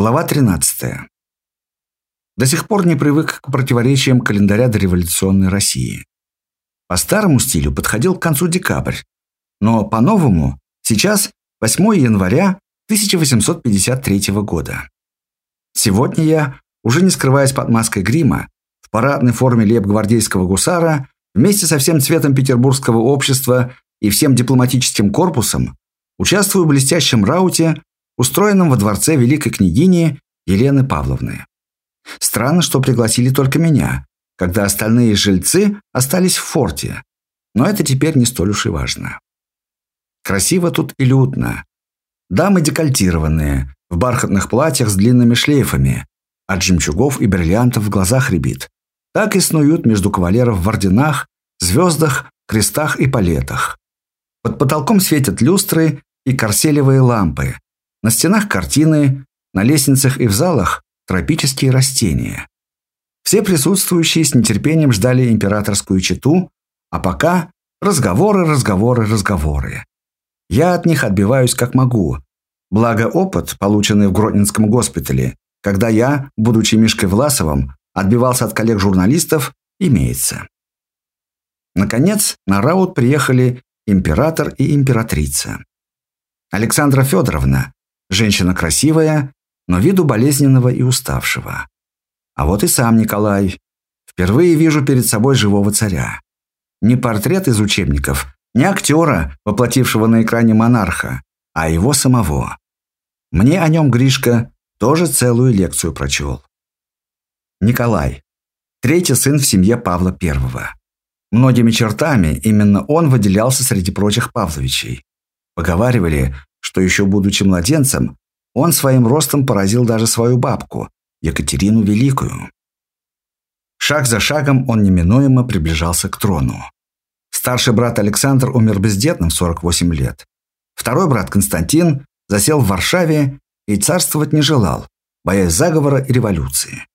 Глава 13. До сих пор не привык к противоречиям календаря дореволюционной России. По старому стилю подходил к концу декабрь, но по-новому сейчас 8 января 1853 года. Сегодня я, уже не скрываясь под маской грима, в парадной форме лейб-гвардейского гусара, вместе со всем цветом петербургского общества и всем дипломатическим корпусом, участвую в блестящем рауте, устроенном во дворце великой княгини Елены Павловны. Странно, что пригласили только меня, когда остальные жильцы остались в форте, но это теперь не столь уж и важно. Красиво тут и людно. Дамы декольтированные, в бархатных платьях с длинными шлейфами, от жемчугов и бриллиантов в глазах рябит. Так и снуют между кавалеров в орденах, звездах, крестах и палетах. Под потолком светят люстры и корселевые лампы. На стенах картины, на лестницах и в залах тропические растения. Все присутствующие с нетерпением ждали императорскую чету, а пока разговоры, разговоры, разговоры. Я от них отбиваюсь как могу. Благо опыт, полученный в Гродненском госпитале, когда я, будучи Мишкой Власовым, отбивался от коллег-журналистов, имеется. Наконец, на раут приехали император и императрица. Александра Федоровна, женщина красивая, но виду болезненного и уставшего. А вот и сам Николай. Впервые вижу перед собой живого царя. Не портрет из учебников, не актера, воплотившего на экране монарха, а его самого. Мне о нем Гришка тоже целую лекцию прочел. Николай. Третий сын в семье Павла I. Многими чертами именно он выделялся среди прочих Павловичей. Поговаривали, что еще будучи младенцем, он своим ростом поразил даже свою бабку, Екатерину Великую. Шаг за шагом он неминуемо приближался к трону. Старший брат Александр умер бездетным в 48 лет. Второй брат Константин засел в Варшаве и царствовать не желал, боясь заговора и революции.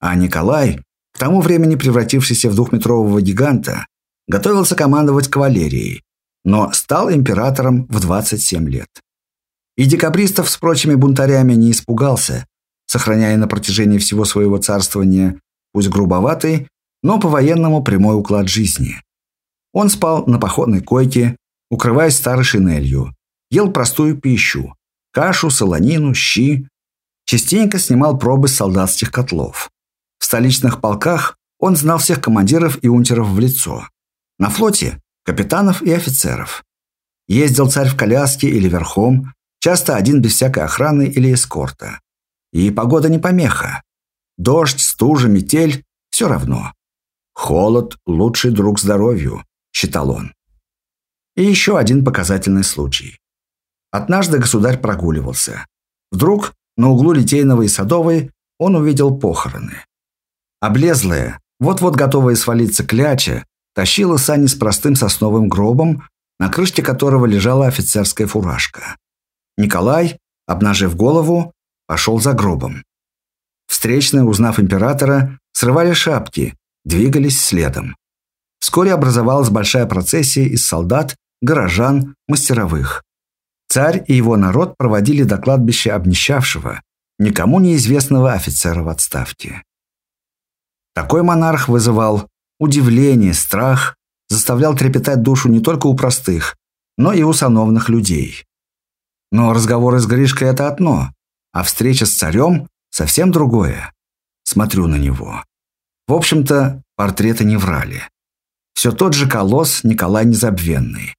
А Николай, к тому времени превратившийся в двухметрового гиганта, готовился командовать кавалерией, но стал императором в 27 лет. И декабристов с прочими бунтарями не испугался, сохраняя на протяжении всего своего царствования, пусть грубоватый, но по-военному прямой уклад жизни. Он спал на походной койке, укрываясь старой шинелью, ел простую пищу – кашу, солонину, щи. Частенько снимал пробы с солдатских котлов. В столичных полках он знал всех командиров и унтеров в лицо. На флоте – капитанов и офицеров. Ездил царь в коляске или верхом, часто один без всякой охраны или эскорта. И погода не помеха. Дождь, стужа, метель – все равно. Холод – лучший друг здоровью считал он. И еще один показательный случай. Однажды государь прогуливался. Вдруг на углу Литейного и Садовой он увидел похороны. Облезлая, вот-вот готовая свалиться кляча, тащила сани с простым сосновым гробом, на крышке которого лежала офицерская фуражка. Николай, обнажив голову, пошел за гробом. Встречные, узнав императора, срывали шапки, двигались следом. Вскоре образовалась большая процессия из солдат, горожан, мастеровых. Царь и его народ проводили до кладбища обнищавшего, никому неизвестного офицера в отставке. Такой монарх вызывал удивление, страх, заставлял трепетать душу не только у простых, но и у сановных людей. Но разговоры с Гришкой – это одно, а встреча с царем – совсем другое. Смотрю на него. В общем-то, портреты не врали. Все тот же колосс Николай Незабвенный.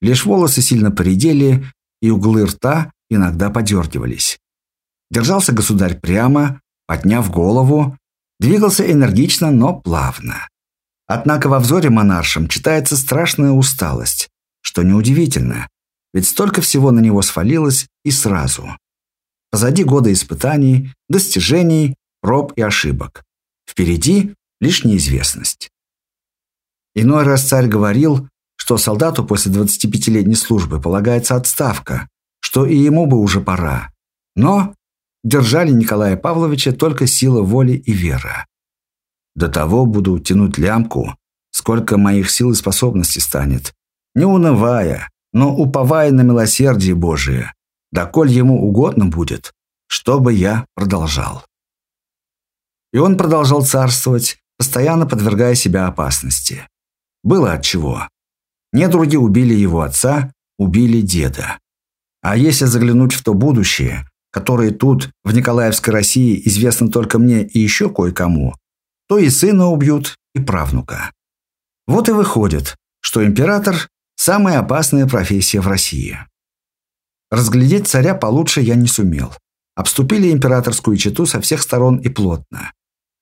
Лишь волосы сильно поредели, и углы рта иногда подергивались. Держался государь прямо, подняв голову, двигался энергично, но плавно. Однако во взоре монаршем читается страшная усталость, что неудивительно, ведь столько всего на него свалилось и сразу. Позади года испытаний, достижений, проб и ошибок. Впереди лишь неизвестность. Иной раз царь говорил, что солдату после 25-летней службы полагается отставка, что и ему бы уже пора. Но держали Николая Павловича только сила воли и вера. До того буду тянуть лямку, сколько моих сил и способностей станет, не унывая, но уповая на милосердие Божие, доколь ему угодно будет, чтобы я продолжал. И он продолжал царствовать, постоянно подвергая себя опасности. Было от чего. Недруги убили его отца, убили деда. А если заглянуть в то будущее, которое тут, в Николаевской России, известно только мне и еще кое-кому, то и сына убьют, и правнука. Вот и выходит, что император – самая опасная профессия в России. Разглядеть царя получше я не сумел. Обступили императорскую чету со всех сторон и плотно.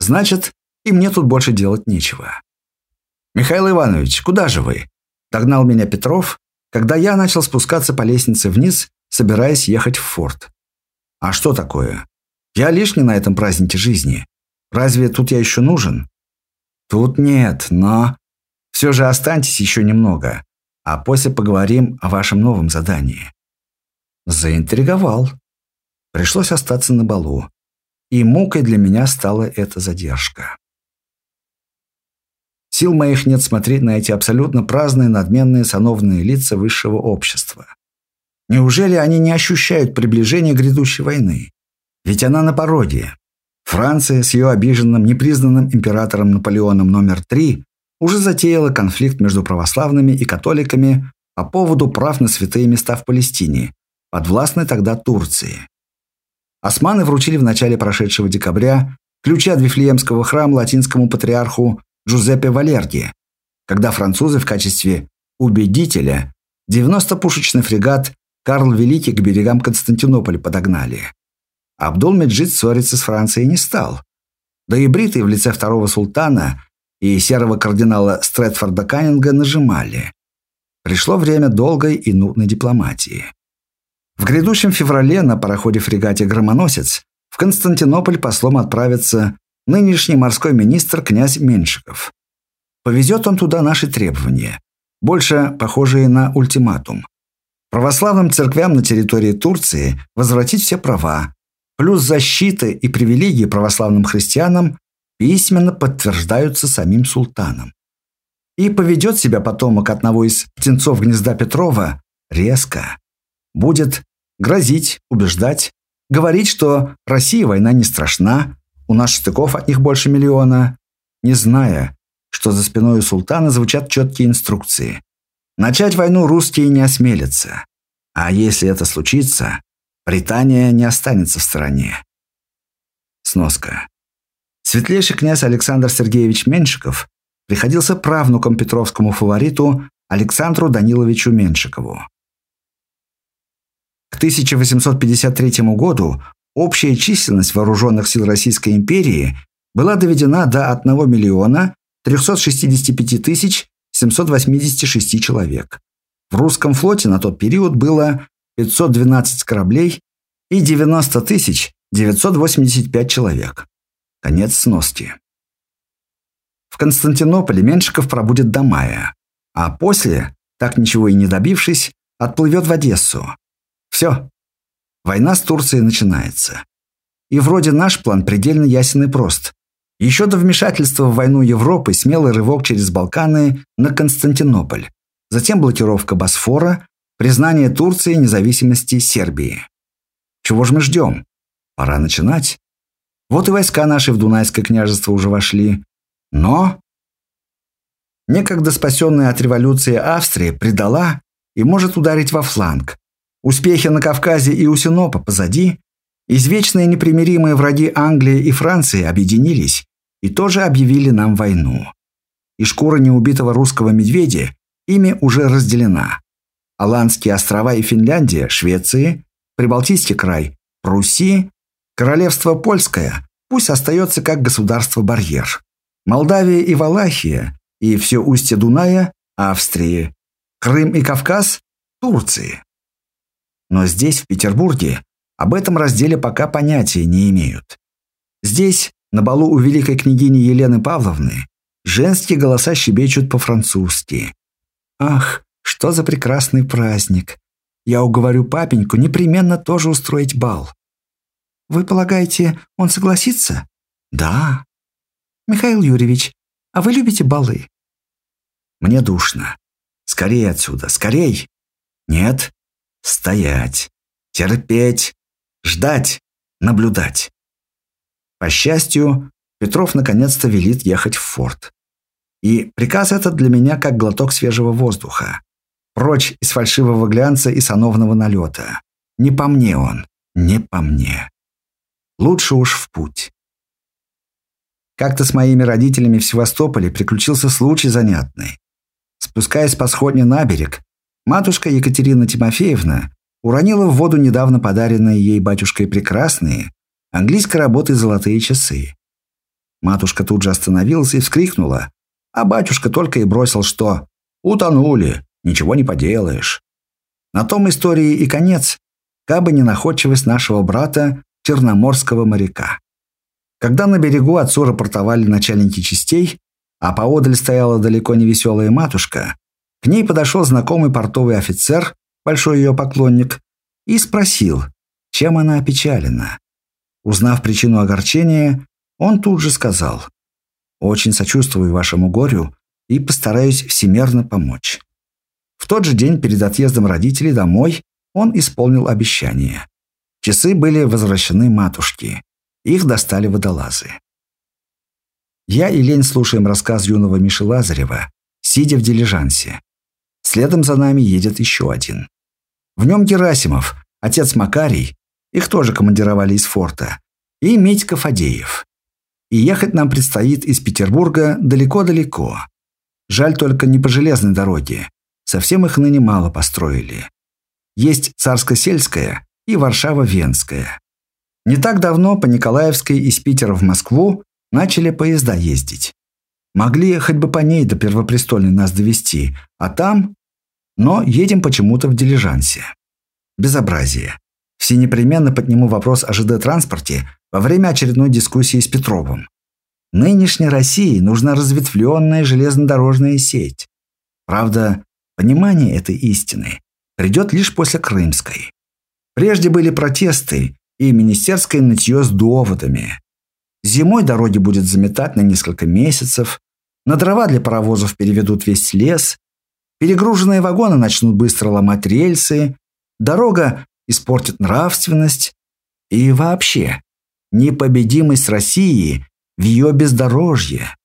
Значит, и мне тут больше делать нечего. «Михаил Иванович, куда же вы?» Догнал меня Петров, когда я начал спускаться по лестнице вниз, собираясь ехать в форт. «А что такое? Я лишний на этом празднике жизни. Разве тут я еще нужен?» «Тут нет, но...» «Все же останьтесь еще немного, а после поговорим о вашем новом задании». Заинтриговал. Пришлось остаться на балу. И мукой для меня стала эта задержка. Сил моих нет смотреть на эти абсолютно праздные, надменные, сановные лица высшего общества. Неужели они не ощущают приближения грядущей войны? Ведь она на пороге. Франция с ее обиженным, непризнанным императором Наполеоном номер три уже затеяла конфликт между православными и католиками по поводу прав на святые места в Палестине, подвластной тогда Турции. Османы вручили в начале прошедшего декабря ключи от Вифлеемского храма латинскому патриарху Джузеппе Валерди, когда французы в качестве убедителя 90-пушечный фрегат Карл Великий к берегам Константинополя подогнали. Абдул-Меджид ссориться с Францией не стал. Да и бритый в лице второго султана и серого кардинала Стрэдфорда Каннинга нажимали. Пришло время долгой и нудной дипломатии. В грядущем феврале на пароходе-фрегате «Громоносец» в Константинополь послом отправится нынешний морской министр князь Меншиков. Повезет он туда наши требования, больше похожие на ультиматум. Православным церквям на территории Турции возвратить все права, плюс защиты и привилегии православным христианам письменно подтверждаются самим султаном. И поведет себя потомок одного из птенцов гнезда Петрова резко. Будет грозить, убеждать, говорить, что России война не страшна, у нас штыков от них больше миллиона, не зная, что за спиной у султана звучат четкие инструкции. Начать войну русские не осмелятся. А если это случится, Британия не останется в стороне. Сноска. Светлейший князь Александр Сергеевич Меншиков приходился правнуком петровскому фавориту Александру Даниловичу Меншикову. К 1853 году Общая численность вооруженных сил Российской империи была доведена до 1 миллиона 365 тысяч 786 человек. В русском флоте на тот период было 512 кораблей и 90 тысяч 985 человек. Конец сноски. В Константинополе Меншиков пробудет до мая, а после, так ничего и не добившись, отплывет в Одессу. Все, Война с Турцией начинается. И вроде наш план предельно ясен и прост. Еще до вмешательства в войну Европы смелый рывок через Балканы на Константинополь. Затем блокировка Босфора, признание Турции независимости Сербии. Чего же мы ждем? Пора начинать. Вот и войска наши в Дунайское княжество уже вошли. Но... Некогда спасенная от революции Австрия предала и может ударить во фланг. Успехи на Кавказе и у Синопа позади. Извечные непримиримые враги Англии и Франции объединились и тоже объявили нам войну. И шкура неубитого русского медведя ими уже разделена. Аландские острова и Финляндия, Швеции, Прибалтийский край, Пруссии, Королевство Польское пусть остается как государство-барьер. Молдавия и Валахия и все устье Дуная – Австрии, Крым и Кавказ – Турции. Но здесь, в Петербурге, об этом разделе пока понятия не имеют. Здесь, на балу у великой княгини Елены Павловны, женские голоса щебечут по-французски. «Ах, что за прекрасный праздник! Я уговорю папеньку непременно тоже устроить бал». «Вы полагаете, он согласится?» «Да». «Михаил Юрьевич, а вы любите балы?» «Мне душно. Скорей отсюда, скорей!» «Нет, Стоять. Терпеть. Ждать. наблюдать. По счастью, Петров наконец-то велит ехать в форт. И приказ этот для меня как глоток свежего воздуха. Прочь из фальшивого глянца и сановного налета. Не по мне он, не по мне. Лучше уж в путь. Как-то с моими родителями в Севастополе приключился случай занятный. Спускаясь по сходне на берег, матушка Екатерина Тимофеевна уронила в воду недавно подаренные ей батюшкой прекрасные английской работы золотые часы. Матушка тут же остановилась и вскрикнула, а батюшка только и бросил, что «Утонули, ничего не поделаешь». На том истории и конец, кабы не находчивость нашего брата, черноморского моряка. Когда на берегу отцу рапортовали начальники частей, а поодаль стояла далеко не веселая матушка, к ней подошел знакомый портовый офицер, большой ее поклонник, и спросил, чем она опечалена. Узнав причину огорчения, он тут же сказал, «Очень сочувствую вашему горю и постараюсь всемерно помочь». В тот же день перед отъездом родителей домой он исполнил обещание. Часы были возвращены матушке. Их достали водолазы. Я и Лень слушаем рассказ юного Миши Лазарева, сидя в дилижансе. Следом за нами едет еще один. В нем Герасимов, отец Макарий, их тоже командировали из форта, и Митька Фадеев. И ехать нам предстоит из Петербурга далеко-далеко. Жаль только не по железной дороге. Совсем их ныне мало построили. Есть Царско-сельская и Варшава-Венская. Не так давно по Николаевской из Питера в Москву начали поезда ездить. Могли хоть бы по ней до Первопрестольной нас довести, а там... Но едем почему-то в дилижансе. Безобразие. Все непременно подниму вопрос о ЖД-транспорте во время очередной дискуссии с Петровым. Нынешней России нужна разветвленная железнодорожная сеть. Правда, понимание этой истины придет лишь после Крымской. Прежде были протесты и министерское нытье с доводами. Зимой дороги будет заметать на несколько месяцев, на дрова для паровозов переведут весь лес, перегруженные вагоны начнут быстро ломать рельсы, дорога испортит нравственность и вообще непобедимость России в ее бездорожье.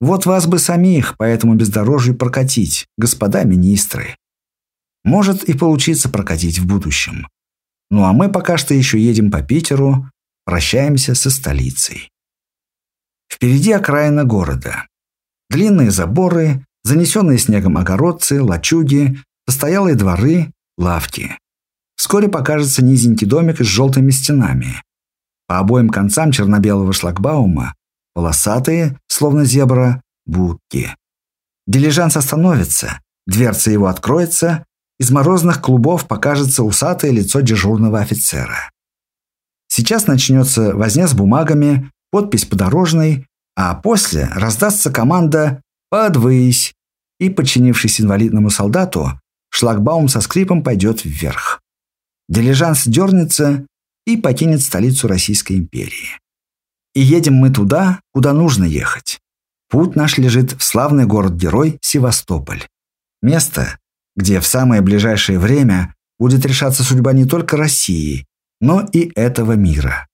Вот вас бы самих по этому бездорожью прокатить, господа министры. Может и получиться прокатить в будущем. Ну а мы пока что еще едем по Питеру, прощаемся со столицей. Впереди окраина города. Длинные заборы, занесенные снегом огородцы, лачуги, постоялые дворы, лавки. Вскоре покажется низенький домик с желтыми стенами. По обоим концам черно-белого шлагбаума полосатые, словно зебра, будки. Дилижанс остановится, дверца его откроется, из морозных клубов покажется усатое лицо дежурного офицера. Сейчас начнется возня с бумагами, подпись подорожной, а после раздастся команда «Подвысь!» и, подчинившись инвалидному солдату, шлагбаум со скрипом пойдет вверх. Дилижанс дернется и покинет столицу Российской империи. И едем мы туда, куда нужно ехать. Путь наш лежит в славный город-герой Севастополь. Место, где в самое ближайшее время будет решаться судьба не только России, но и этого мира.